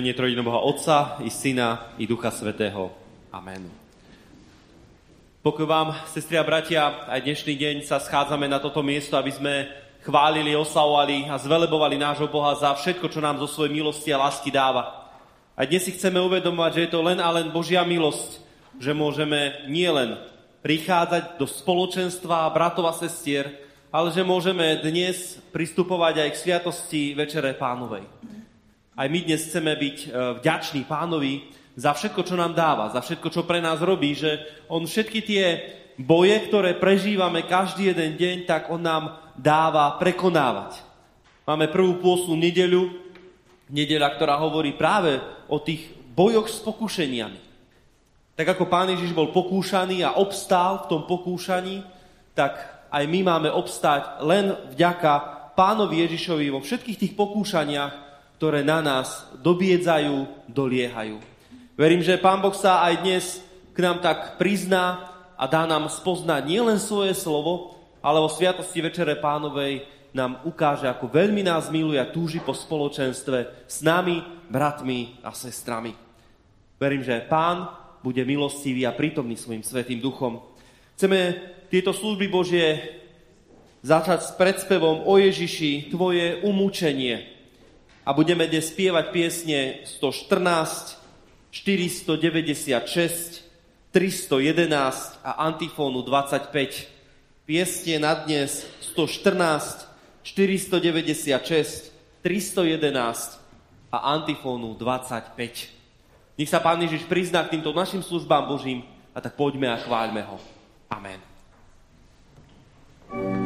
Mene Trojina Boha Otca, i Syna, i Ducha Svetého. Amen. Pokoj vám, sestri a bratia, aj dnešný deň sa schádzame na toto miesto, aby sme chválili, oslavovali a zvelebovali nášho Boha za všetko, čo nám zo svojej milosti a lásky dáva. A dnes si chceme uvedomovať, že je to len a len Božia milosť, že môžeme nielen prichádzať do spoločenstva bratov a sestier, ale že môžeme dnes pristupovať aj k sviatosti Večere Pánovej. Aj my dnes chceme byť e, vďační pánovi za všetko, čo nám dáva, za všetko, čo pre nás robí, že on všetky tie boje, ktoré prežívame každý jeden deň, tak on nám dáva prekonávať. Máme prvú pôslu nedeľu, nedeľa, ktorá hovorí práve o tých bojoch s pokušeniami. Tak ako pán Ježiš bol pokúšaný a obstál v tom pokúšaní, tak aj my máme obstáť len vďaka pánovi Ježišovi vo všetkých tých pokúšaniach, ktoré na nás dobiedzajú, doliehajú. Verím, že Pán Boh sa aj dnes k nám tak prizná a dá nám spoznať nielen svoje slovo, ale o Sviatosti Večere Pánovej nám ukáže, ako veľmi nás miluje a túži po spoločenstve s nami, bratmi a sestrami. Verím, že Pán bude milostivý a prítomný svojim Svetým Duchom. Chceme tieto služby Božie začať s predspevom o Ježiši, Tvoje umúčenie, a budeme dnes spievať piesne 114, 496, 311 a antifónu 25. Piesne na dnes 114, 496, 311 a antifónu 25. Nech sa Pán Ježiš prizná k týmto našim službám Božím a tak poďme a chváľme ho. Amen. thank you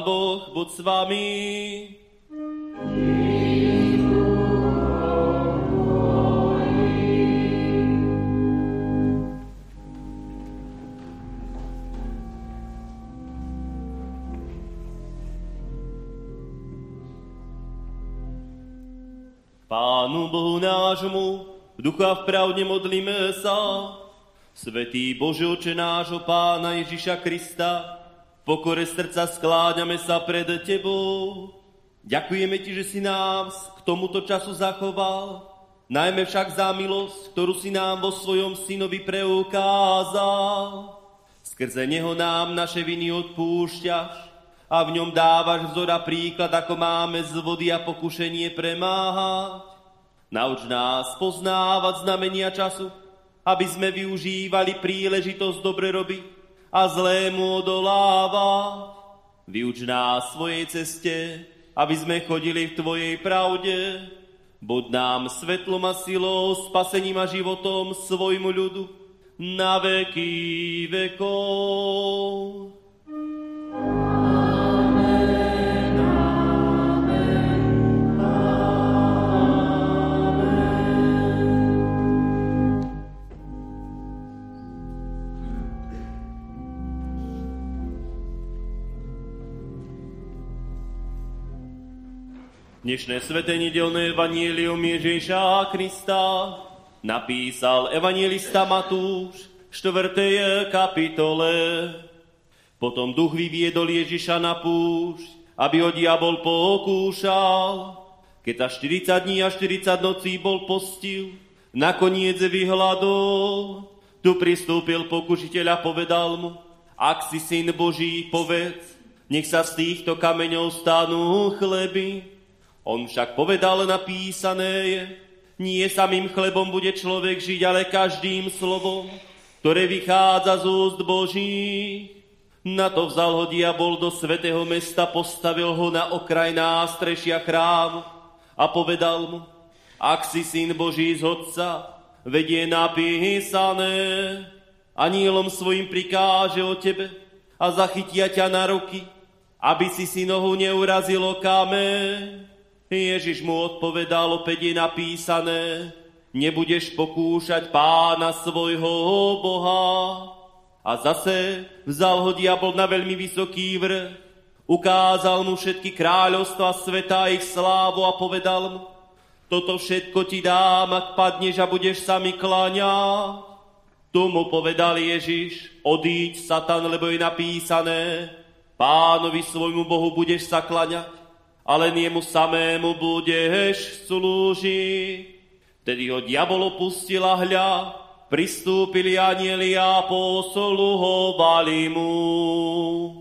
Boh, buď s vami. Pánu Bohu nášmu, v ducha v pravde modlíme sa. Svetý Bože, oče nášho Pána Ježiša Krista, pokore srdca skláňame sa pred Tebou. Ďakujeme Ti, že si nás k tomuto času zachoval, najmä však za milosť, ktorú si nám vo svojom synovi preukázal. Skrze Neho nám naše viny odpúšťaš a v ňom dávaš vzor a príklad, ako máme z vody a pokušenie premáhať. Nauč nás poznávať znamenia času, aby sme využívali príležitosť dobre robiť a zlému odoláva. Vyuč nás svojej ceste, aby sme chodili v Tvojej pravde. Buď nám svetlom a silou, spasením a životom svojmu ľudu na veky vekov. Dnešné sveté nedelné evanílium Ježíša Krista napísal evangelista Matúš v 4. kapitole. Potom duch vyviedol Ježiša na púšť, aby ho diabol pokúšal. Keď ta 40 dní a 40 nocí bol postil, nakoniec vyhľadol. Tu pristúpil pokušiteľ a povedal mu, ak si syn Boží, povedz, nech sa z týchto kameňov stanú chleby. On však povedal napísané je, nie samým chlebom bude človek žiť, ale každým slovom, ktoré vychádza z úst Boží. Na to vzal ho diabol do svetého mesta, postavil ho na okraj nástrešia chrámu a povedal mu, ak si syn Boží z Otca, vedie napísané, anílom svojim prikáže o tebe a zachytia ťa na ruky, aby si si nohu neurazilo kameň. Ježiš mu odpovedal, opäť je napísané, nebudeš pokúšať pána svojho Boha. A zase vzal ho diabol na veľmi vysoký vrch, ukázal mu všetky kráľovstva sveta a ich slávu a povedal mu, toto všetko ti dám, ak padneš a budeš sa mi kláňať. Tu mu povedal Ježiš, odíď, Satan, lebo je napísané, pánovi svojmu Bohu budeš sa klaňať ale jemu samému budeš slúžiť. Tedy ho diabol opustil a hľa, pristúpili anieli a posluhovali mu.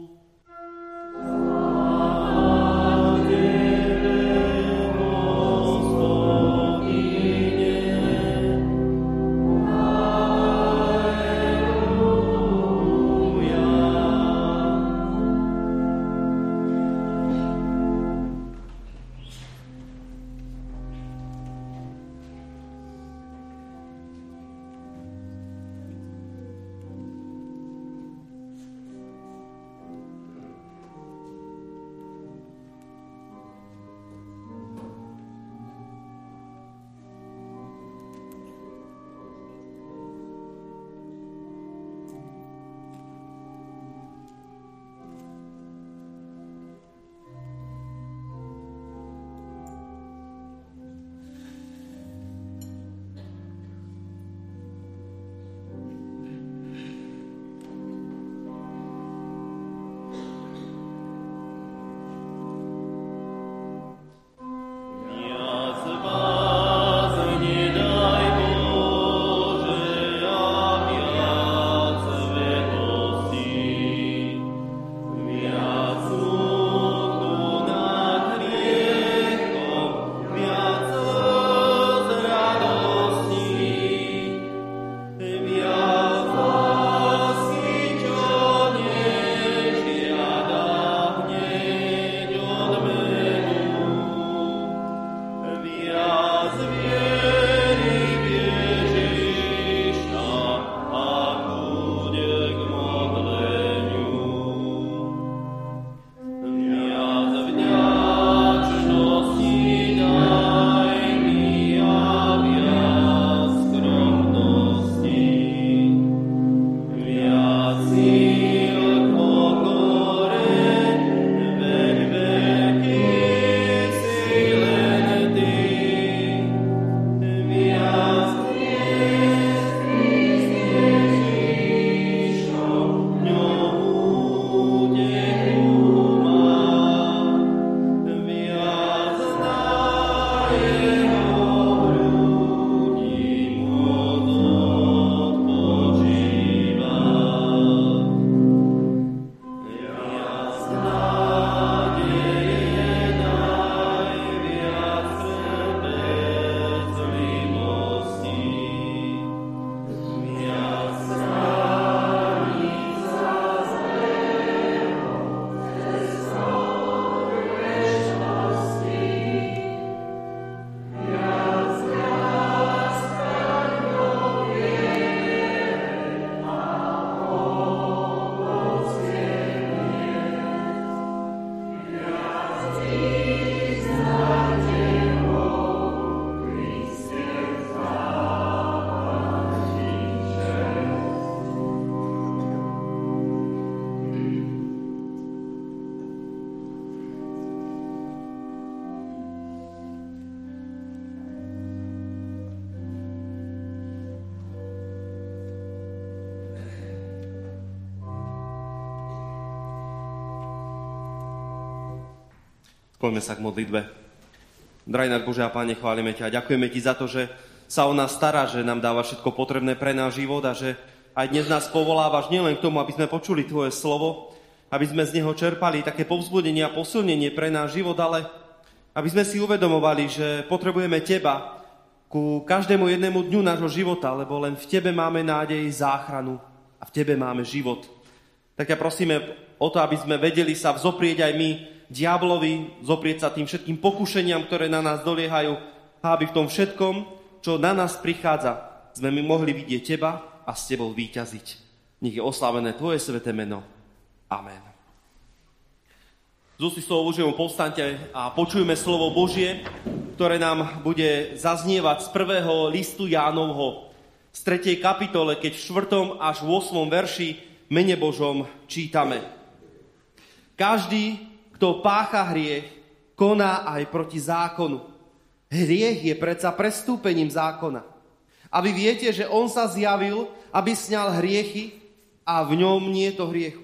Poďme sa k modlitbe. Drahý náš Bože a Páne, chválime ťa a ďakujeme ti za to, že sa o nás stará, že nám dáva všetko potrebné pre náš život a že aj dnes nás povolávaš nielen k tomu, aby sme počuli Tvoje slovo, aby sme z neho čerpali také povzbudenie a posilnenie pre náš život, ale aby sme si uvedomovali, že potrebujeme Teba ku každému jednému dňu nášho života, lebo len v Tebe máme nádej záchranu a v Tebe máme život. Tak ja prosíme o to, aby sme vedeli sa vzoprieť aj my diablovi, zoprieť sa tým všetkým pokušeniam, ktoré na nás doliehajú aby v tom všetkom, čo na nás prichádza, sme my mohli vidieť Teba a s Tebou výťaziť. Nech je oslávené Tvoje sveté meno. Amen. Z slovo Božiemu povstante a počujeme slovo Božie, ktoré nám bude zaznievať z prvého listu Jánovho, z 3. kapitole, keď v 4. až 8. verši mene Božom čítame. Každý, kto pácha hriech, koná aj proti zákonu. Hriech je predsa prestúpením zákona. A vy viete, že on sa zjavil, aby sňal hriechy a v ňom nie je to hriechu.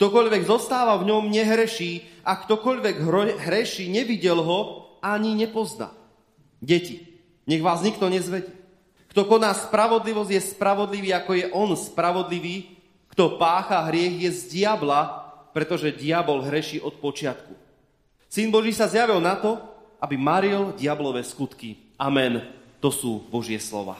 Ktokoľvek zostáva v ňom, nehreší a ktokoľvek hreší, nevidel ho ani nepozná. Deti, nech vás nikto nezvedie. Kto koná spravodlivosť, je spravodlivý, ako je on spravodlivý. Kto pácha hriech, je z diabla, pretože diabol hreší od počiatku. Syn Boží sa zjavil na to, aby maril diablové skutky. Amen. To sú Božie slova.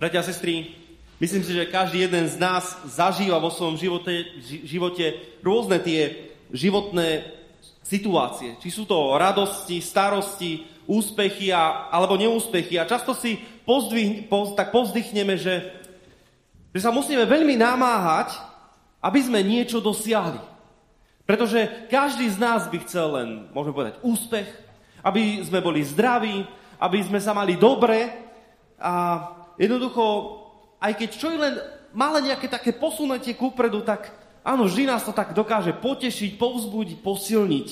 Bratia a sestry, myslím si, že každý jeden z nás zažíva vo svojom živote, živote rôzne tie životné situácie. Či sú to radosti, starosti, úspechy a, alebo neúspechy. A často si poz, tak povzdychneme, že, že sa musíme veľmi namáhať, aby sme niečo dosiahli. Pretože každý z nás by chcel len, môžeme povedať, úspech, aby sme boli zdraví, aby sme sa mali dobre a jednoducho, aj keď čo je len malé nejaké také posunutie kúpredu, tak áno, vždy nás to tak dokáže potešiť, povzbudiť, posilniť.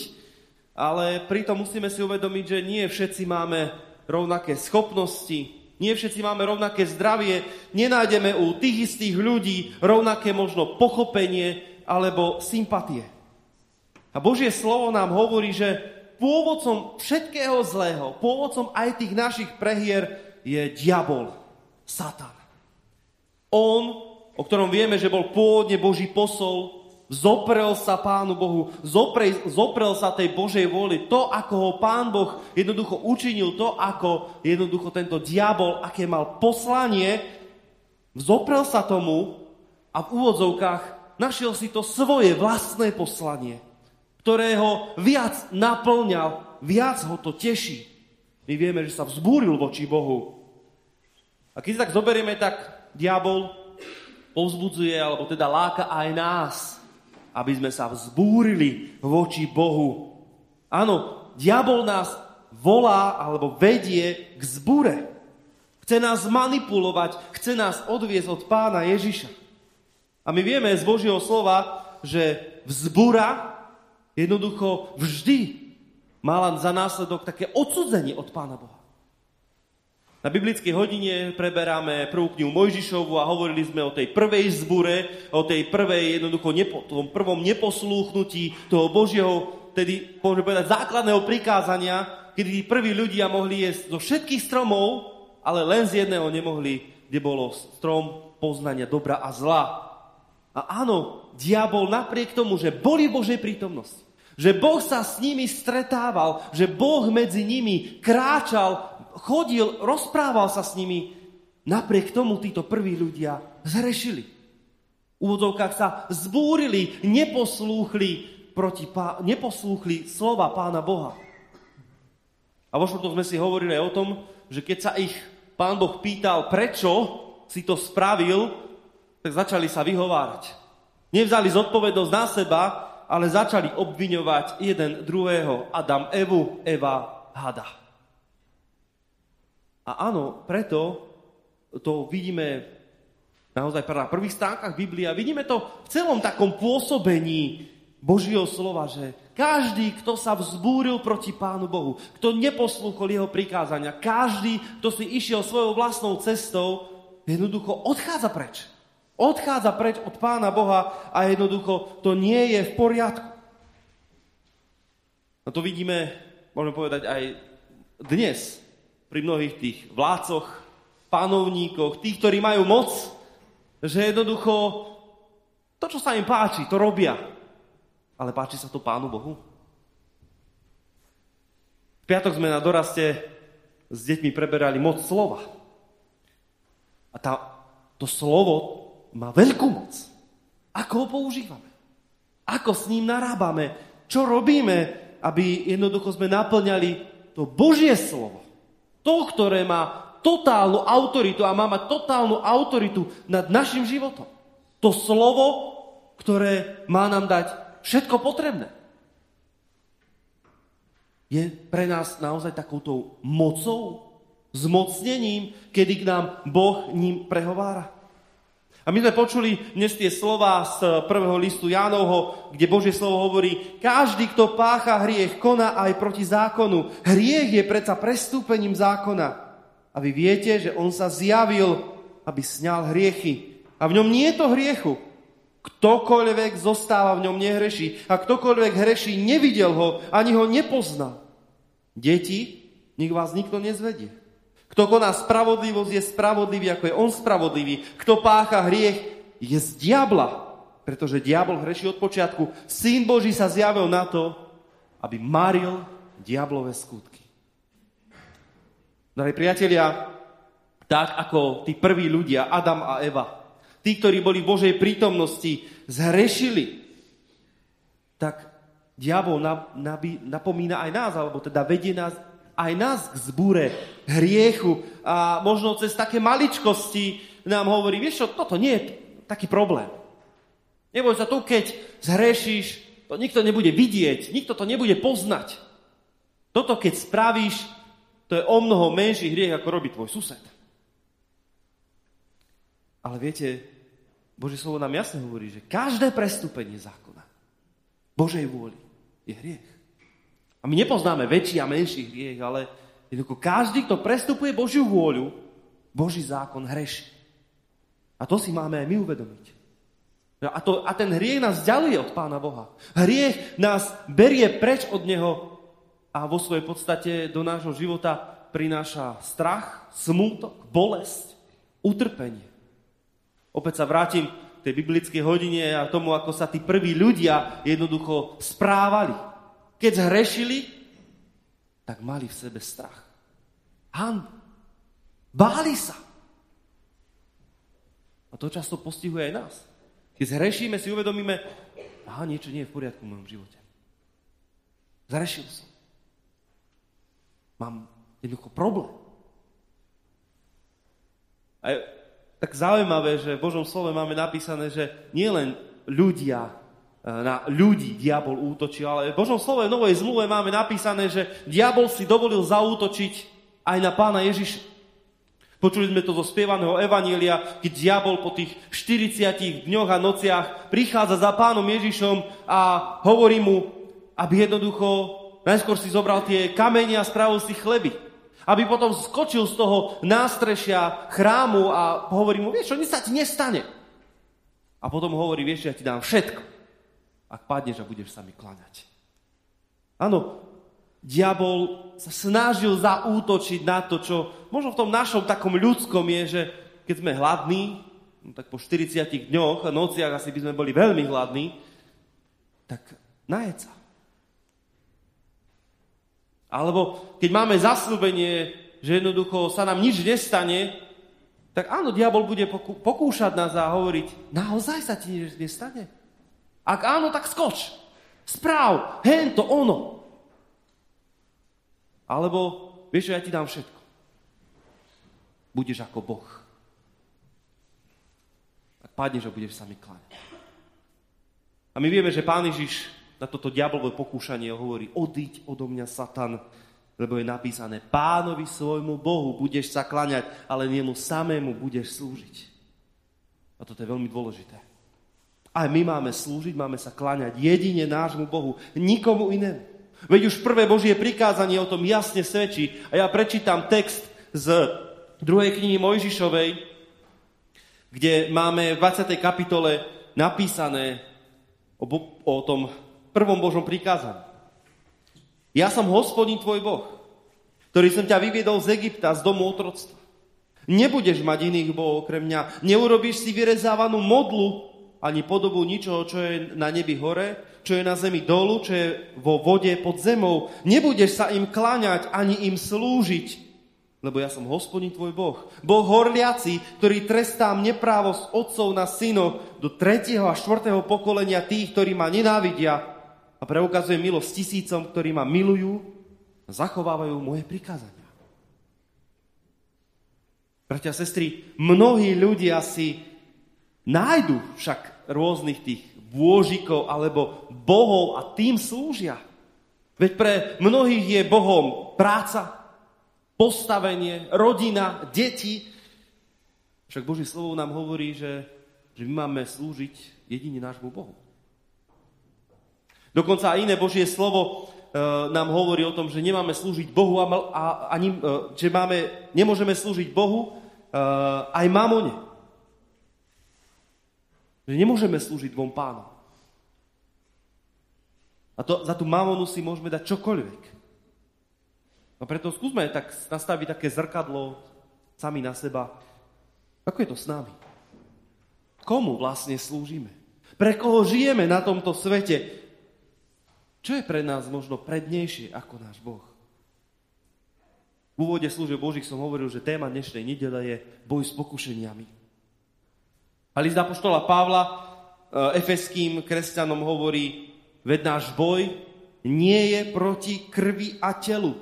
Ale pritom musíme si uvedomiť, že nie všetci máme rovnaké schopnosti, nie všetci máme rovnaké zdravie, nenájdeme u tých istých ľudí rovnaké možno pochopenie alebo sympatie. A Božie slovo nám hovorí, že pôvodcom všetkého zlého, pôvodcom aj tých našich prehier je diabol, Satan. On, o ktorom vieme, že bol pôvodne Boží posol, zoprel sa Pánu Bohu, zoprel, zoprel sa tej Božej vôli, to, ako ho Pán Boh jednoducho učinil, to, ako jednoducho tento diabol, aké mal poslanie, zoprel sa tomu a v úvodzovkách našiel si to svoje vlastné poslanie, ktoré ho viac naplňal, viac ho to teší. My vieme, že sa vzbúril voči Bohu. A keď si tak zoberieme, tak diabol povzbudzuje, alebo teda láka aj nás, aby sme sa vzbúrili voči Bohu. Áno, diabol nás volá alebo vedie k zbúre. Chce nás manipulovať, chce nás odviesť od pána Ježiša. A my vieme z Božieho slova, že vzbúra jednoducho vždy mala za následok také odsudzenie od pána Boha. Na biblickej hodine preberáme prvú knihu Mojžišovu a hovorili sme o tej prvej zbure, o tej prvej jednoducho nepo, tom prvom neposlúchnutí toho Božieho, tedy môžeme povedať základného prikázania, kedy tí prví ľudia mohli jesť zo všetkých stromov, ale len z jedného nemohli, kde bolo strom poznania dobra a zla. A áno, diabol napriek tomu, že boli Božej prítomnosti, že Boh sa s nimi stretával, že Boh medzi nimi kráčal chodil, rozprával sa s nimi, napriek tomu títo prví ľudia zhrešili. V úvodzovkách sa zbúrili, neposlúchli, proti pá, neposlúchli slova pána Boha. A vo štvrtok sme si hovorili aj o tom, že keď sa ich pán Boh pýtal, prečo si to spravil, tak začali sa vyhovárať. Nevzali zodpovednosť na seba, ale začali obviňovať jeden druhého. Adam Evu, Eva Hada. A áno, preto to vidíme naozaj na prvých stránkach Biblia. Vidíme to v celom takom pôsobení Božieho slova, že každý, kto sa vzbúril proti Pánu Bohu, kto neposlúchol jeho prikázania, každý, kto si išiel svojou vlastnou cestou, jednoducho odchádza preč. Odchádza preč od Pána Boha a jednoducho to nie je v poriadku. A to vidíme, môžeme povedať, aj dnes pri mnohých tých vládcoch, panovníkoch, tých, ktorí majú moc, že jednoducho to, čo sa im páči, to robia. Ale páči sa to Pánu Bohu? V piatok sme na doraste s deťmi preberali moc slova. A tá, to slovo má veľkú moc. Ako ho používame? Ako s ním narábame? Čo robíme, aby jednoducho sme naplňali to Božie slovo? To, ktoré má totálnu autoritu a má mať totálnu autoritu nad našim životom. To slovo, ktoré má nám dať všetko potrebné. Je pre nás naozaj takouto mocou, zmocnením, kedy k nám Boh ním prehovára. A my sme počuli dnes tie slova z prvého listu Jánovho, kde Božie slovo hovorí, každý, kto pácha hriech, koná aj proti zákonu. Hriech je predsa prestúpením zákona. A vy viete, že on sa zjavil, aby sňal hriechy. A v ňom nie je to hriechu. Ktokoľvek zostáva v ňom nehreší. A ktokoľvek hreší, nevidel ho, ani ho nepoznal. Deti, nech vás nikto nezvedie. Kto koná spravodlivosť, je spravodlivý, ako je on spravodlivý. Kto pácha hriech, je z diabla, pretože diabol hreší od počiatku. Syn Boží sa zjavil na to, aby maril diablové skutky. Drahí priatelia, tak ako tí prví ľudia, Adam a Eva, tí, ktorí boli v Božej prítomnosti, zhrešili, tak diabol napomína aj nás, alebo teda vedie nás aj nás k zbúre hriechu a možno cez také maličkosti nám hovorí, vieš čo, toto nie je taký problém. Neboj sa tu, keď zhrešíš, to nikto nebude vidieť, nikto to nebude poznať. Toto, keď spravíš, to je o mnoho menší hriech, ako robí tvoj sused. Ale viete, Božie slovo nám jasne hovorí, že každé prestúpenie zákona Božej vôli je hriech. My nepoznáme väčší a menší hriech, ale jednoducho každý, kto prestupuje Božiu vôľu, Boží zákon hreší. A to si máme aj my uvedomiť. No a, to, a ten hriech nás ďaluje od Pána Boha. Hriech nás berie preč od Neho a vo svojej podstate do nášho života prináša strach, smútok, bolesť, utrpenie. Opäť sa vrátim tej biblickej hodine a tomu, ako sa tí prví ľudia jednoducho správali. Keď zhrešili, tak mali v sebe strach. Han. Báli sa. A to často postihuje aj nás. Keď zhrešíme, si uvedomíme, aha, niečo nie je v poriadku v mojom živote. Zhrešil som. Mám jednoducho problém. A je tak zaujímavé, že v Božom slove máme napísané, že nielen ľudia na ľudí diabol útočil, ale v Božom slove v Novej zmluve máme napísané, že diabol si dovolil zaútočiť aj na pána Ježiša. Počuli sme to zo spievaného Evanília, keď diabol po tých 40 dňoch a nociach prichádza za pánom Ježišom a hovorí mu, aby jednoducho najskôr si zobral tie kamene a spravil si chleby. Aby potom skočil z toho nástrešia chrámu a hovorí mu, vieš čo, nič sa ti nestane. A potom hovorí, vieš, ja ti dám všetko ak padneš a budeš sa mi klaňať. Áno, diabol sa snažil zaútočiť na to, čo možno v tom našom takom ľudskom je, že keď sme hladní, no tak po 40 dňoch a nociach asi by sme boli veľmi hladní, tak najed sa. Alebo keď máme zaslúbenie, že jednoducho sa nám nič nestane, tak áno, diabol bude pokúšať nás a hovoriť, naozaj sa ti nič nestane? Ak áno, tak skoč. Správ, hen to ono. Alebo, vieš, ja ti dám všetko. Budeš ako Boh. Ak padneš a budeš sa mi kláňať. A my vieme, že Pán Ježiš na toto diablové pokúšanie hovorí, odiť odo mňa, Satan, lebo je napísané, pánovi svojmu Bohu budeš sa klaňať, ale jemu samému budeš slúžiť. A toto je veľmi dôležité. Aj my máme slúžiť, máme sa kláňať jedine nášmu Bohu, nikomu inému. Veď už prvé Božie prikázanie o tom jasne svedčí. A ja prečítam text z druhej knihy Mojžišovej, kde máme v 20. kapitole napísané o, o tom prvom Božom prikázaní. Ja som hospodin tvoj Boh, ktorý som ťa vyviedol z Egypta, z domu otroctva. Nebudeš mať iných bohov okrem mňa. Neurobíš si vyrezávanú modlu, ani podobu ničoho, čo je na nebi hore, čo je na zemi dolu, čo je vo vode pod zemou. Nebudeš sa im kláňať, ani im slúžiť, lebo ja som hospodin tvoj Boh. Boh horliaci, ktorý trestám neprávosť otcov na syno do tretieho a štvrtého pokolenia tých, ktorí ma nenávidia a preukazuje milosť tisícom, ktorí ma milujú a zachovávajú moje prikázania. Bratia a sestry, mnohí ľudia si nájdu však rôznych tých bôžikov alebo bohov a tým slúžia. Veď pre mnohých je Bohom práca, postavenie, rodina, deti. Však Boží slovo nám hovorí, že, že my máme slúžiť jedine nášmu Bohu. Dokonca aj iné Božie slovo e, nám hovorí o tom, že nemáme slúžiť Bohu a, a ani, e, že máme, nemôžeme slúžiť Bohu e, aj mamone. Že nemôžeme slúžiť dvom pánom. A to, za tú mamonu si môžeme dať čokoľvek. No preto skúsme tak nastaviť také zrkadlo sami na seba. Ako je to s nami? Komu vlastne slúžime? Pre koho žijeme na tomto svete? Čo je pre nás možno prednejšie ako náš Boh? V úvode služieb Božích som hovoril, že téma dnešnej nedele je boj s pokušeniami. A list Apoštola Pavla e, efeským kresťanom hovorí, veď náš boj nie je proti krvi a telu,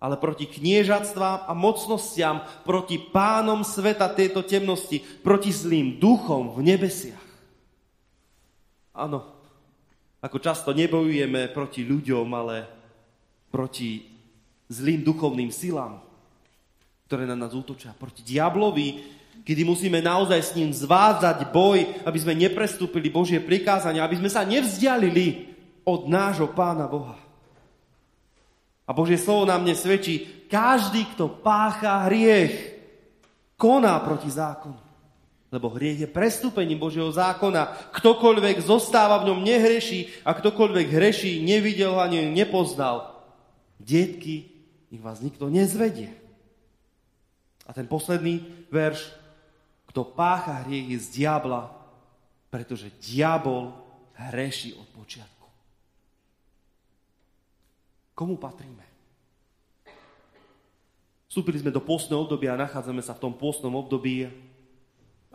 ale proti kniežatstvám a mocnostiam, proti pánom sveta tejto temnosti, proti zlým duchom v nebesiach. Áno, ako často nebojujeme proti ľuďom, ale proti zlým duchovným silám, ktoré na nás útočia, proti diablovi, kedy musíme naozaj s ním zvádzať boj, aby sme neprestúpili Božie prikázania, aby sme sa nevzdialili od nášho Pána Boha. A Božie slovo nám dnes svedčí, každý, kto pácha hriech, koná proti zákonu. Lebo hriech je prestúpením Božieho zákona. Ktokoľvek zostáva v ňom nehreší a ktokoľvek hreší, nevidel ani nepoznal. Detky, nech vás nikto nezvedie. A ten posledný verš, kto pácha hriech je z diabla, pretože diabol hreší od počiatku. Komu patríme? Vstúpili sme do pôstneho obdobia a nachádzame sa v tom pôstnom období.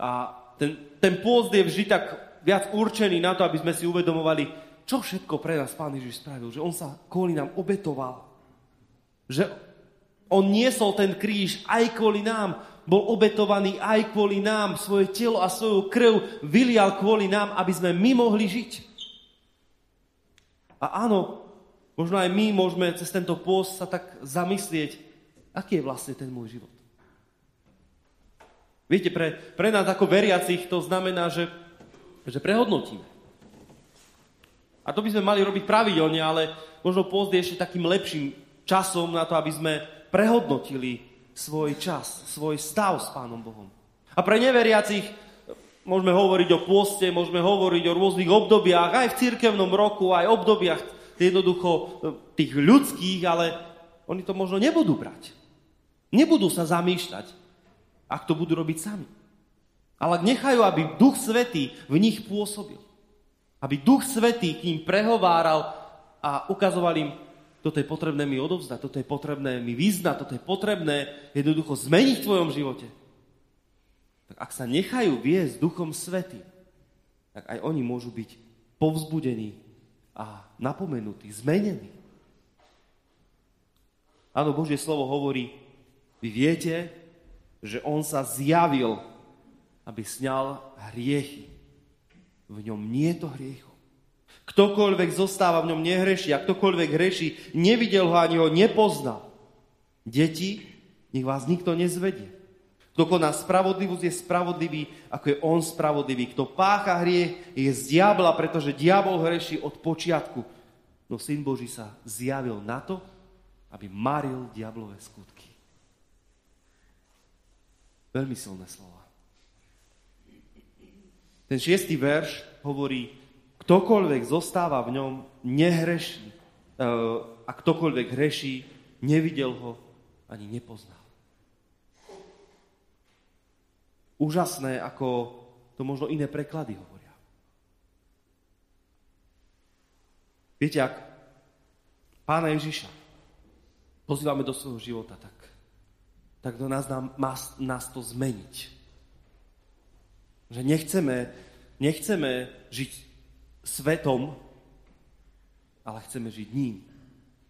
A ten, ten pôst je vždy tak viac určený na to, aby sme si uvedomovali, čo všetko pre nás Pán Ježiš spravil. Že On sa kvôli nám obetoval. Že On niesol ten kríž aj kvôli nám. Bol obetovaný aj kvôli nám. Svoje telo a svoju krv vylial kvôli nám, aby sme my mohli žiť. A áno, Možno aj my môžeme cez tento pôst sa tak zamyslieť, aký je vlastne ten môj život. Viete, pre, pre nás ako veriacich to znamená, že, že prehodnotíme. A to by sme mali robiť pravidelne, ale možno pôst je ešte takým lepším časom na to, aby sme prehodnotili svoj čas, svoj stav s Pánom Bohom. A pre neveriacich môžeme hovoriť o pôste, môžeme hovoriť o rôznych obdobiach, aj v cirkevnom roku, aj obdobiach jednoducho e, tých ľudských, ale oni to možno nebudú brať. Nebudú sa zamýšľať, ak to budú robiť sami. Ale nechajú, aby Duch Svetý v nich pôsobil. Aby Duch Svetý k ním prehováral a ukazoval im, toto je potrebné mi odovzdať, toto je potrebné mi vyznať, toto je potrebné jednoducho zmeniť v tvojom živote. Tak ak sa nechajú viesť Duchom Svetým, tak aj oni môžu byť povzbudení a napomenutý, zmenený. Áno, Božie slovo hovorí, vy viete, že on sa zjavil, aby sňal hriechy. V ňom nie je to hriechu. Ktokoľvek zostáva v ňom nehreší a ktokoľvek hreší, nevidel ho ani ho nepoznal. Deti, nech vás nikto nezvedie. Kto koná spravodlivosť, je spravodlivý, ako je on spravodlivý. Kto pácha hriech, je z diabla, pretože diabol hreší od počiatku. No Syn Boží sa zjavil na to, aby maril diablové skutky. Veľmi silné slova. Ten šiestý verš hovorí, ktokoľvek zostáva v ňom, nehreší. E, a ktokoľvek hreší, nevidel ho ani nepoznal. Úžasné, ako to možno iné preklady hovoria. Viete, ak pána Ježiša pozývame do svojho života, tak, tak do nás nám, má nás to zmeniť. Že nechceme, nechceme žiť svetom, ale chceme žiť ním.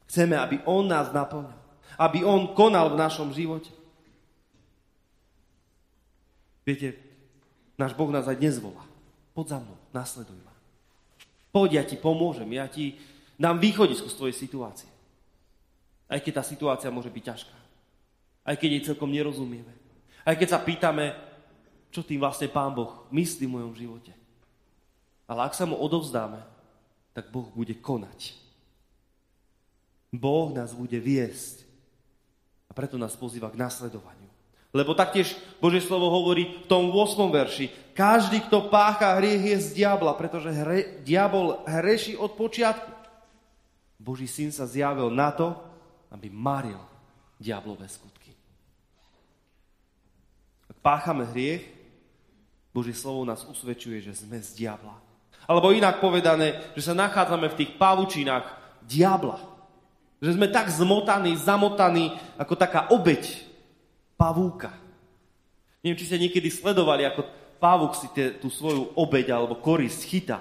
Chceme, aby on nás naplňal. Aby on konal v našom živote. Viete, náš Boh nás aj dnes volá. Poď za mnou, nasleduj ma. Poď, ja ti pomôžem, ja ti dám východisko z tvojej situácie. Aj keď tá situácia môže byť ťažká. Aj keď jej celkom nerozumieme. Aj keď sa pýtame, čo tým vlastne Pán Boh myslí v mojom živote. Ale ak sa mu odovzdáme, tak Boh bude konať. Boh nás bude viesť. A preto nás pozýva k nasledovaniu. Lebo taktiež Božie slovo hovorí v tom 8. verši, každý, kto pácha hriech, je z diabla, pretože hre, diabol hreší od počiatku. Boží syn sa zjavil na to, aby maril diablové skutky. Ak páchame hriech, Božie slovo nás usvedčuje, že sme z diabla. Alebo inak povedané, že sa nachádzame v tých pavučinách diabla. Že sme tak zmotaní, zamotaní, ako taká obeď pavúka. Neviem, či ste niekedy sledovali, ako pavúk si te, tú svoju obeď alebo korisť chytá.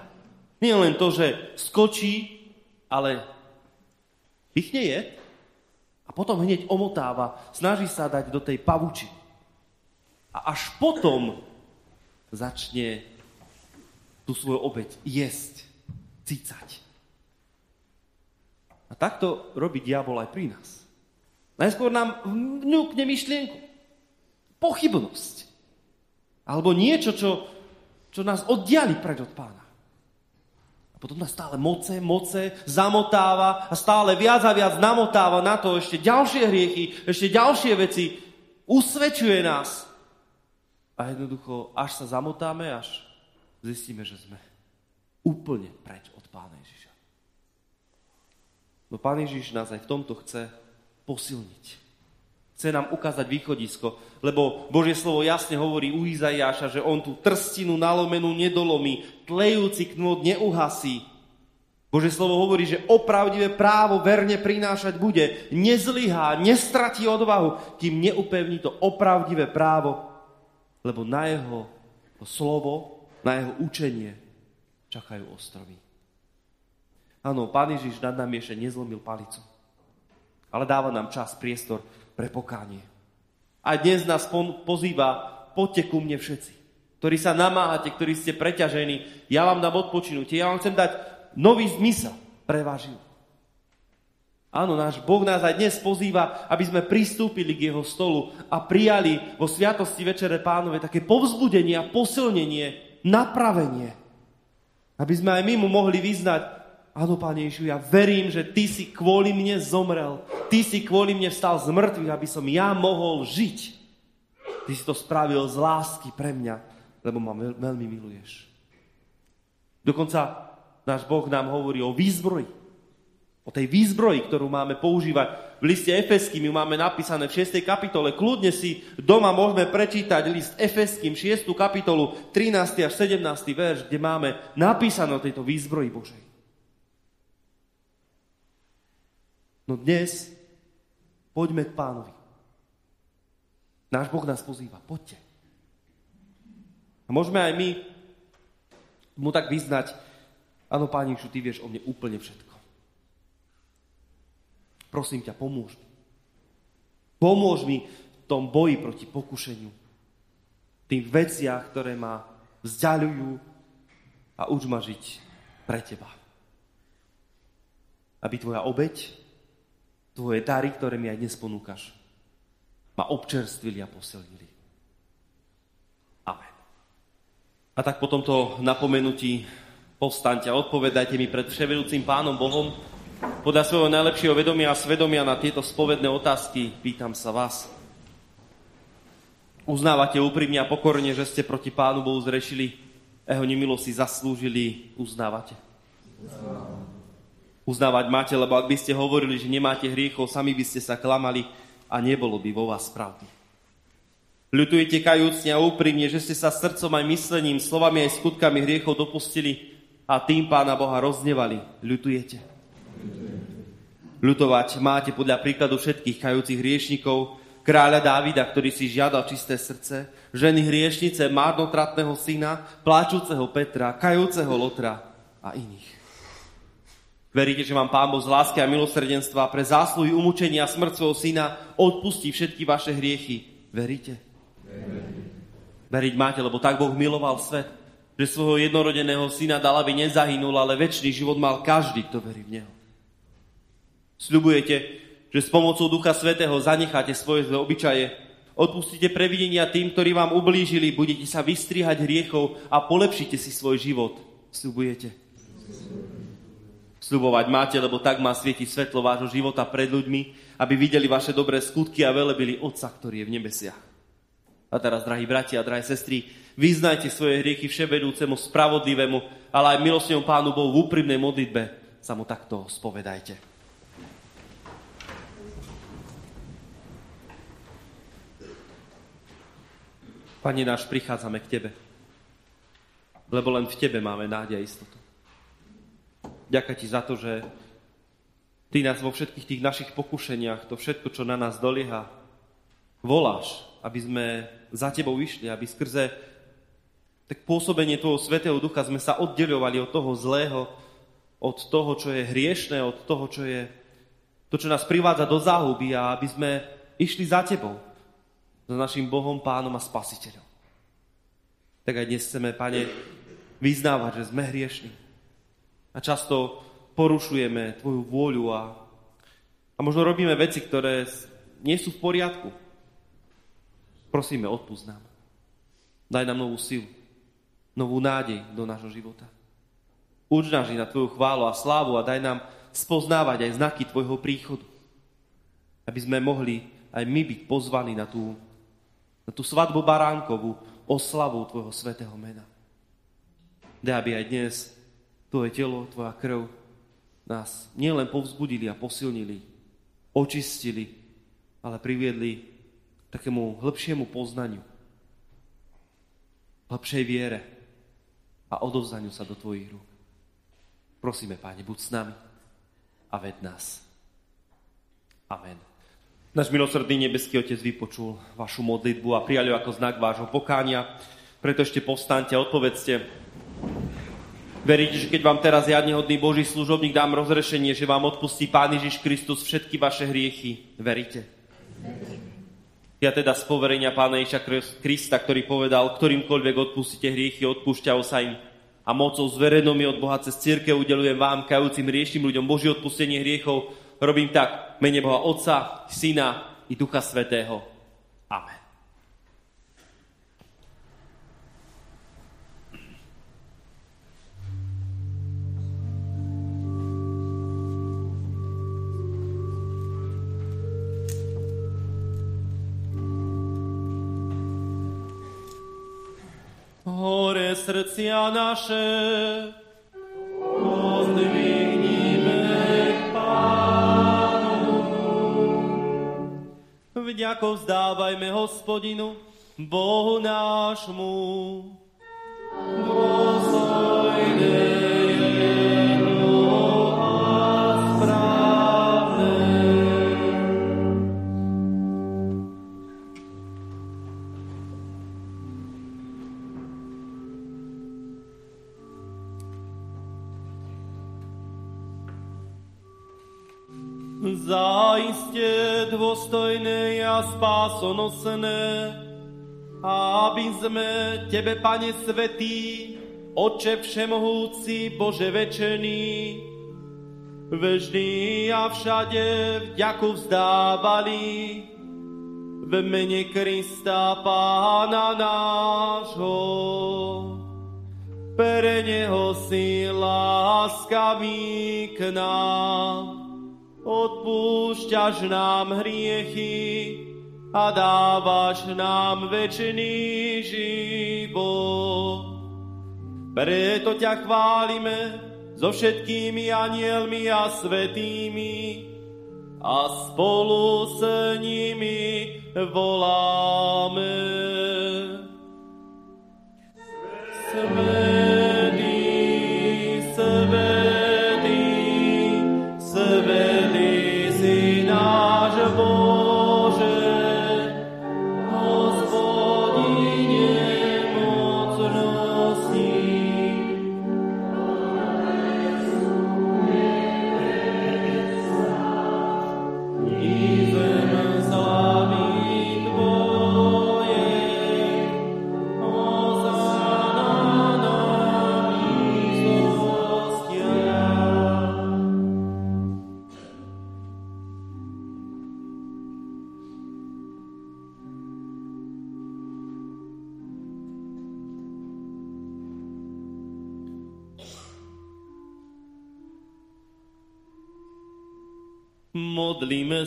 Nie len to, že skočí, ale pichne je a potom hneď omotáva, snaží sa dať do tej pavuči. A až potom začne tú svoju obeď jesť, cicať. A takto robí diabol aj pri nás. Najskôr nám vnúkne myšlienku. Pochybnosť. Alebo niečo, čo, čo nás oddiali preč od pána. A potom nás stále moce, moce, zamotáva a stále viac a viac namotáva na to ešte ďalšie hriechy, ešte ďalšie veci. Usvedčuje nás. A jednoducho, až sa zamotáme, až zistíme, že sme úplne preč od pána Ježiša. No pán Ježiš nás aj v tomto chce posilniť. Chce nám ukázať východisko, lebo Božie slovo jasne hovorí u Izaiáša, že on tú trstinu nalomenú nedolomí, tlejúci knôt neuhasí. Božie slovo hovorí, že opravdivé právo verne prinášať bude, nezlyhá, nestratí odvahu, kým neupevní to opravdivé právo, lebo na jeho slovo, na jeho učenie čakajú ostrovy. Áno, Pán Ježiš nad nami ešte nezlomil palicu ale dáva nám čas, priestor pre pokánie. A dnes nás pozýva, poďte ku mne všetci, ktorí sa namáhate, ktorí ste preťažení, ja vám dám odpočinutie, ja vám chcem dať nový zmysel pre váš život. Áno, náš Boh nás aj dnes pozýva, aby sme pristúpili k jeho stolu a prijali vo sviatosti Večere Pánove také povzbudenie a posilnenie, napravenie. Aby sme aj my mu mohli vyznať, Áno, Pane Ježišu, ja verím, že Ty si kvôli mne zomrel. Ty si kvôli mne vstal z mŕtvych, aby som ja mohol žiť. Ty si to spravil z lásky pre mňa, lebo ma veľ, veľmi miluješ. Dokonca náš Boh nám hovorí o výzbroji. O tej výzbroji, ktorú máme používať. V liste Efeským ju máme napísané v 6. kapitole. Kľudne si doma môžeme prečítať list Efeským 6. kapitolu 13. až 17. verš, kde máme napísané o tejto výzbroji Božej. No dnes poďme k pánovi. Náš Boh nás pozýva. Poďte. A môžeme aj my mu tak vyznať, áno, Páni ty vieš o mne úplne všetko. Prosím ťa, pomôž mi. Pomôž mi v tom boji proti pokušeniu. Tým veciach, ktoré ma vzdialujú a uč ma žiť pre teba. Aby tvoja obeď tvoje dary, ktoré mi aj dnes ponúkaš, ma občerstvili a posilnili. Amen. A tak po tomto napomenutí povstaňte a odpovedajte mi pred vševedúcim Pánom Bohom podľa svojho najlepšieho vedomia a svedomia na tieto spovedné otázky pýtam sa vás. Uznávate úprimne a pokorne, že ste proti Pánu Bohu zrešili a jeho nemilo si zaslúžili, uznávate? Uznávať máte, lebo ak by ste hovorili, že nemáte hriechov, sami by ste sa klamali a nebolo by vo vás pravdy. Ľutujete kajúcne a úprimne, že ste sa srdcom aj myslením, slovami aj skutkami hriechov dopustili a tým Pána Boha roznevali. Ľutujete? Ľutovať máte podľa príkladu všetkých kajúcich hriešnikov, kráľa Dávida, ktorý si žiadal čisté srdce, ženy hriešnice, márnotratného syna, pláčúceho Petra, kajúceho Lotra a iných. Veríte, že vám Pán Boh z lásky a milosrdenstva pre zásluhy umúčenia a smrť svojho syna odpustí všetky vaše hriechy. Veríte? Veriť máte, lebo tak Boh miloval svet, že svojho jednorodeného syna dal, aby nezahynul, ale väčší život mal každý, kto verí v Neho. Sľubujete, že s pomocou Ducha Svetého zanecháte svoje zlé obyčaje, odpustíte previdenia tým, ktorí vám ublížili, budete sa vystrihať hriechov a polepšite si svoj život. Sľubujete. Sľubovať máte, lebo tak má svietiť svetlo vášho života pred ľuďmi, aby videli vaše dobré skutky a velebili Otca, ktorý je v nebesiach. A teraz, drahí bratia a drahé sestry, vyznajte svoje hriechy vševedúcemu, spravodlivému, ale aj milostnému Pánu Bohu v úprimnej modlitbe sa mu takto spovedajte. Pane náš, prichádzame k Tebe, lebo len v Tebe máme nádej a istotu. Ďakujem Ti za to, že Ty nás vo všetkých tých našich pokušeniach, to všetko, čo na nás dolieha, voláš, aby sme za tebou vyšli, aby skrze tak pôsobenie toho Svetého Ducha sme sa oddeľovali od toho zlého, od toho, čo je hriešné, od toho, čo je to, čo nás privádza do záhuby a aby sme išli za tebou, za našim Bohom, Pánom a Spasiteľom. Tak aj dnes chceme, Pane, vyznávať, že sme hriešni. A často porušujeme Tvoju vôľu a, a možno robíme veci, ktoré nie sú v poriadku. Prosíme, odpúsť nám. Daj nám novú silu, novú nádej do nášho života. Uč nás na Tvoju chválu a slávu a daj nám spoznávať aj znaky Tvojho príchodu. Aby sme mohli aj my byť pozvaní na tú, na tú svadbu baránkovú, oslavu Tvojho svetého mena. Daj, aby aj dnes Tvoje telo, Tvoja krv nás nielen povzbudili a posilnili, očistili, ale priviedli takému hĺbšiemu poznaniu, hĺbšej viere a odovzdaniu sa do Tvojich rúk. Prosíme, Páne, buď s nami a ved nás. Amen. Náš milosrdný nebeský Otec vypočul vašu modlitbu a prijali ju ako znak vášho pokánia. Preto ešte povstaňte a odpovedzte. Veríte, že keď vám teraz ja, nehodný Boží služobník, dám rozrešenie, že vám odpustí Pán Ježiš Kristus všetky vaše hriechy? Veríte? Ja teda z poverenia Pána Ježa Krista, ktorý povedal, ktorýmkoľvek odpustíte hriechy, odpúšťajú sa im. A mocou zverenomí od Boha cez církev udelujem vám, kajúcim hriešným ľuďom, Boží odpustenie hriechov. Robím tak, mene Boha Otca, Syna i Ducha Svetého. Amen. hore srdcia naše, pozdvihnime Vďako vzdávajme hospodinu, Bohu nášmu. Dôstojné zaiste dôstojné a spásonosné, aby sme Tebe, Pane Svetý, Oče Všemohúci, Bože Večený, vždy a všade vďaku vzdávali v mene Krista Pána nášho. Pre Neho si láskavý k nám odpúšťaš nám hriechy a dávaš nám večný život. Preto ťa chválime so všetkými anielmi a svetými a spolu s nimi voláme. Svetý.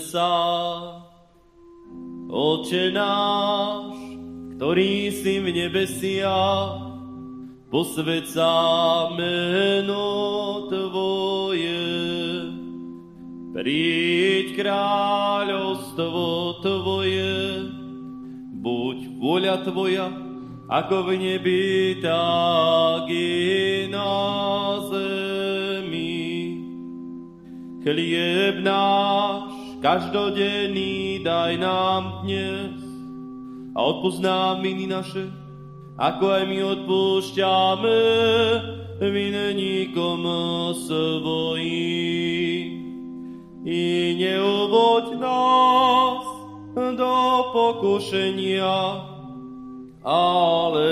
Sa, Oče náš, ktorý si v nebesiach, posved sa meno Tvoje. Príď kráľovstvo Tvoje, buď voľa Tvoja, ako v nebi, tak i na zemi. Chlieb náš každodenný daj nám dnes a odpúsť nám viny naše, ako aj my odpúšťame vinníkom svojím. I neuvoď nás do pokušenia, ale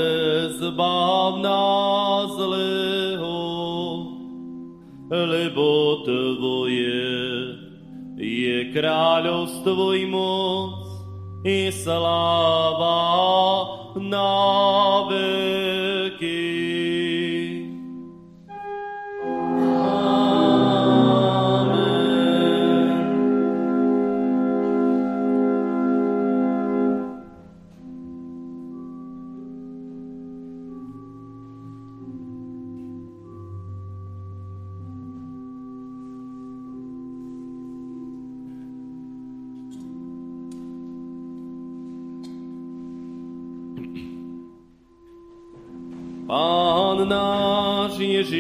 zbav nás zlého lebo Tvoje je kráľovstvo i moc i sláva na veky.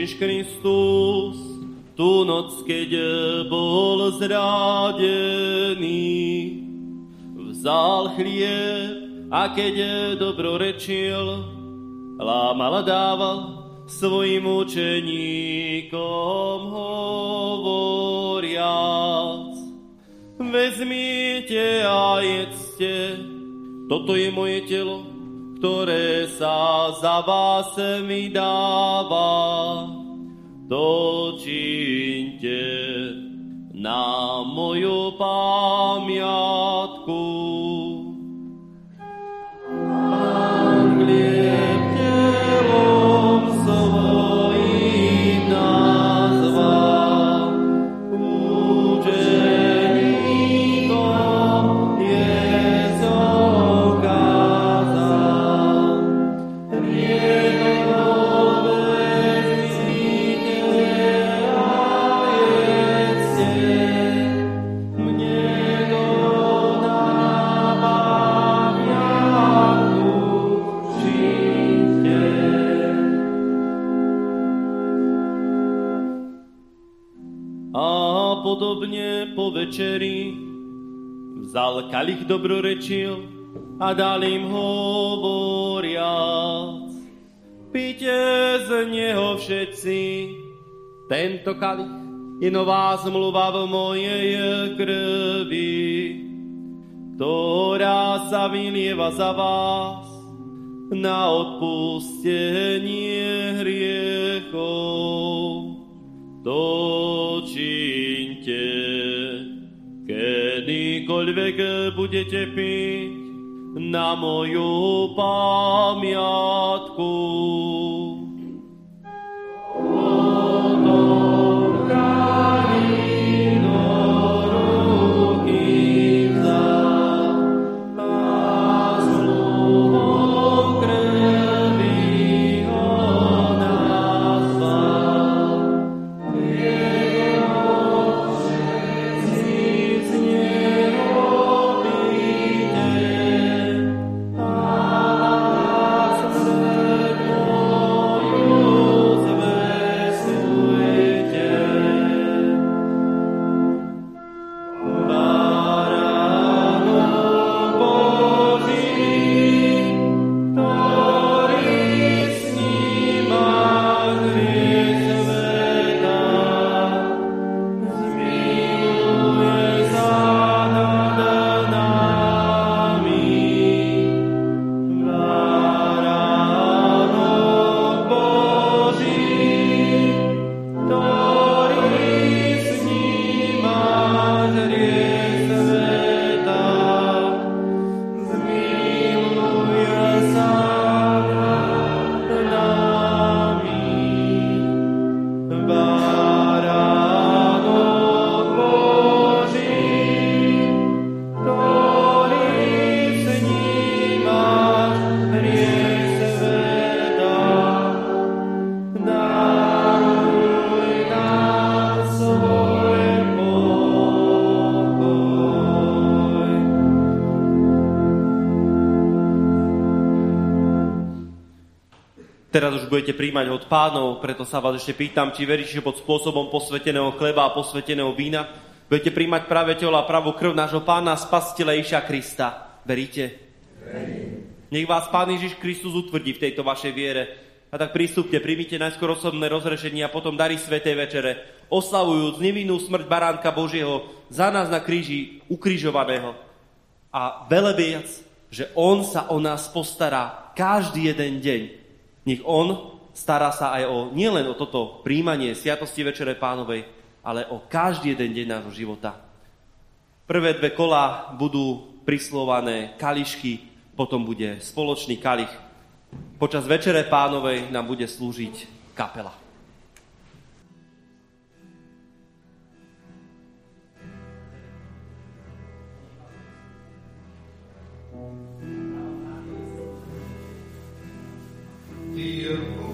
Ježiš Kristus, tú noc, keď bol zrádený, vzal chlieb a keď dobrorečil, lámal a dával svojim učeníkom hovoriac. Vezmite a jedzte, toto je moje telo, ktoré sa za vás vydáva, to činte na moju pamiatku. Večeri, vzal kalich dobrorečil a dal im hovoriac. Píte z neho všetci, tento kalich je nová zmluva v mojej krvi, ktorá sa vylieva za vás na odpustenie hriechov. To kedykoľvek budete piť na moju pamiatku. Budete príjmať od pánov, preto sa vás ešte pýtam, či veríte, že pod spôsobom posveteného chleba a posveteného vína budete príjmať práve telo a pravú krv nášho pána spastiteľa Iša Krista. Veríte? Verím. Nech vás Pán Ježiš Kristus utvrdí v tejto vašej viere. A tak prístupte, príjmite najskôr osobné rozrešenie a potom dary Svetej Večere, oslavujúc nevinnú smrť Baránka Božieho za nás na kríži ukrižovaného. A velebiac, že On sa o nás postará každý jeden deň nech On stará sa aj o, nielen o toto príjmanie Sviatosti Večere Pánovej, ale o každý jeden deň nášho života. Prvé dve kola budú prislované kališky, potom bude spoločný kalich. Počas Večere Pánovej nám bude slúžiť kapela. Deus.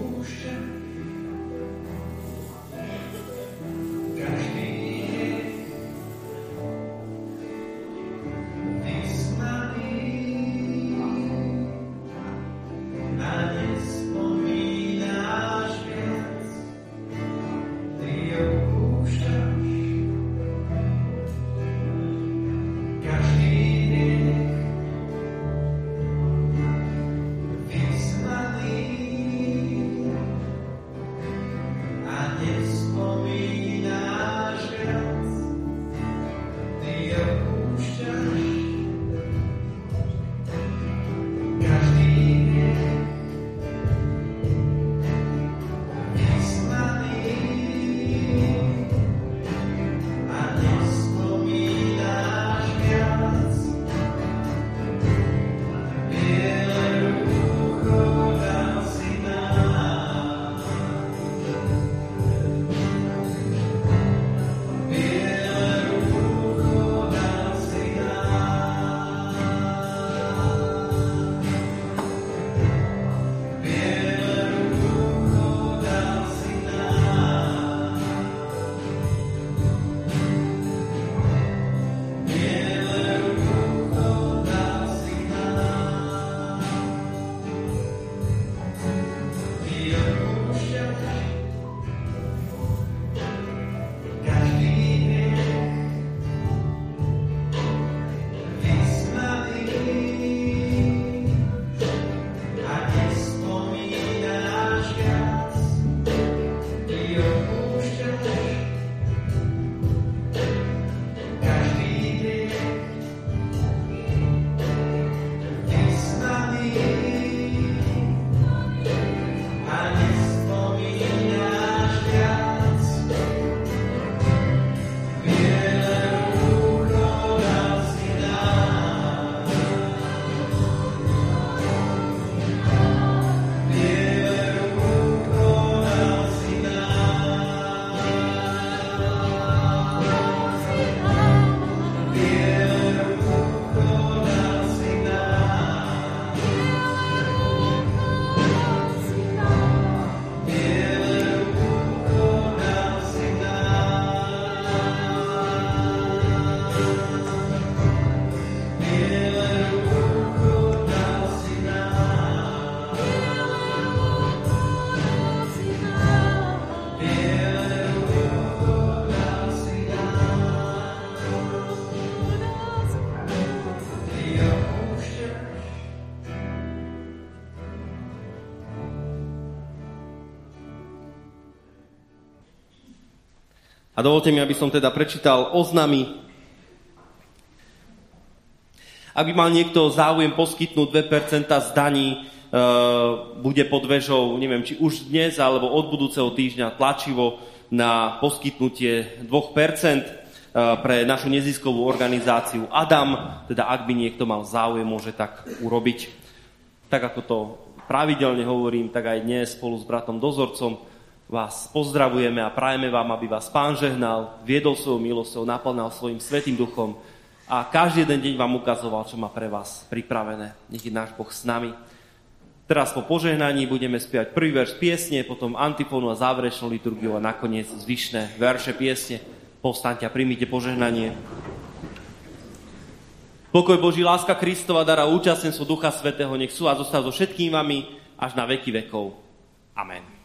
A dovolte mi, aby som teda prečítal oznamy. Ak by mal niekto záujem poskytnúť 2% z daní, e, bude pod vežou, neviem, či už dnes, alebo od budúceho týždňa tlačivo na poskytnutie 2% e, pre našu neziskovú organizáciu Adam, teda ak by niekto mal záujem, môže tak urobiť. Tak ako to pravidelne hovorím, tak aj dnes spolu s bratom dozorcom vás pozdravujeme a prajeme vám, aby vás Pán žehnal, viedol svojou milosťou, naplnal svojim svetým duchom a každý jeden deň vám ukazoval, čo má pre vás pripravené. Nech je náš Boh s nami. Teraz po požehnaní budeme spievať prvý verš piesne, potom antifónu a záverečnú liturgiu a nakoniec zvyšné verše piesne. Povstaňte a príjmite požehnanie. Pokoj Boží, láska Kristova, dara účastenstvo Ducha Svetého, nech sú a zostáva so všetkým vami až na veky vekov. Amen.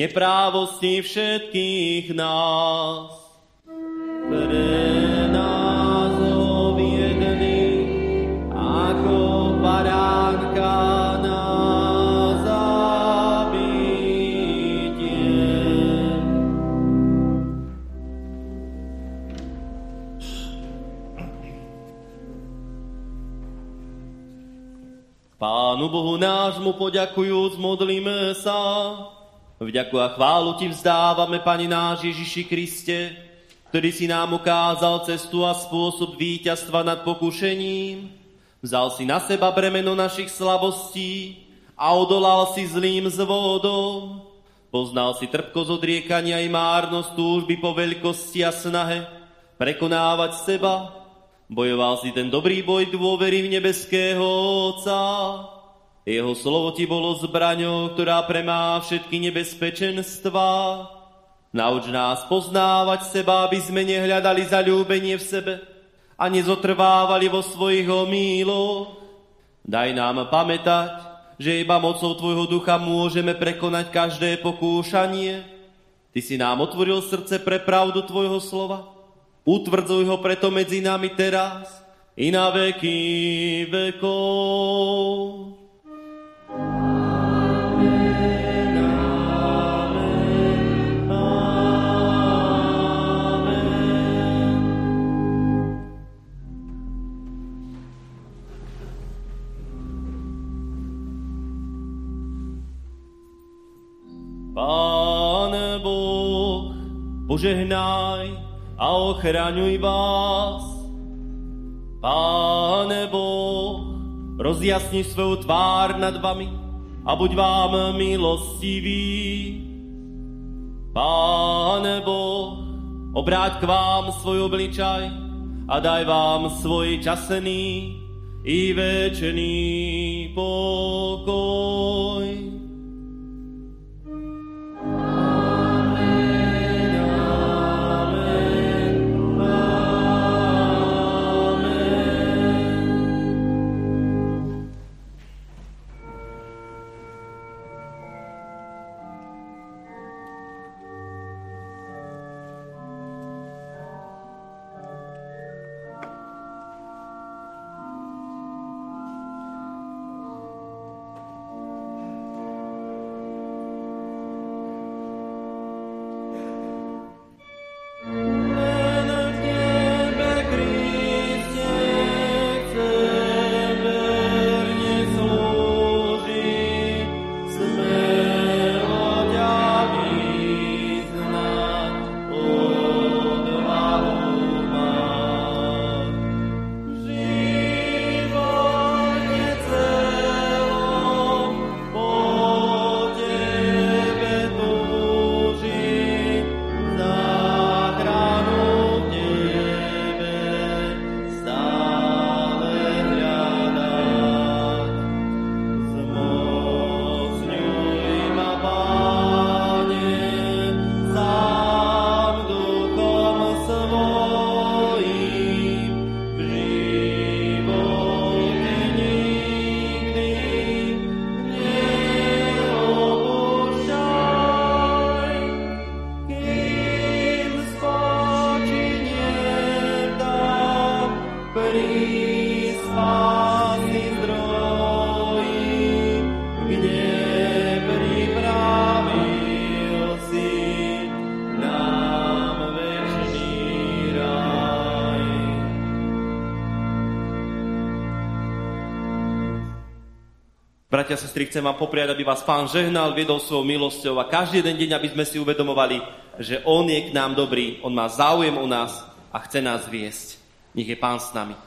Neprávosti všetkých nás. Pre nás ho ako baránka na zabitie. Pánu Bohu nášmu poďakujúc, modlíme sa. Vďaku a chválu Ti vzdávame, Pani náš Ježiši Kriste, ktorý si nám ukázal cestu a spôsob víťazstva nad pokušením. Vzal si na seba bremeno našich slabostí a odolal si zlým zvodom. Poznal si trpkosť odriekania i márnosť túžby po veľkosti a snahe prekonávať seba. Bojoval si ten dobrý boj dôvery v nebeského Otca jeho slovo ti bolo zbraňou, ktorá premá všetky nebezpečenstva. Nauč nás poznávať seba, aby sme nehľadali zalúbenie v sebe a nezotrvávali vo svojich omíloch. Daj nám pamätať, že iba mocou Tvojho ducha môžeme prekonať každé pokúšanie. Ty si nám otvoril srdce pre pravdu Tvojho slova. Utvrdzuj ho preto medzi nami teraz i na veky vekov. Požehnaj a ochraňuj vás. Pane Boh, rozjasni svoju tvár nad vami a buď vám milostivý. Pane Boh, obráť k vám svoj obličaj a daj vám svoj časený i večný pokoj. Bratia a sestry, chcem vám popriať, aby vás Pán žehnal, viedol svojou milosťou a každý jeden deň, aby sme si uvedomovali, že On je k nám dobrý, On má záujem o nás a chce nás viesť. Nech je Pán s nami.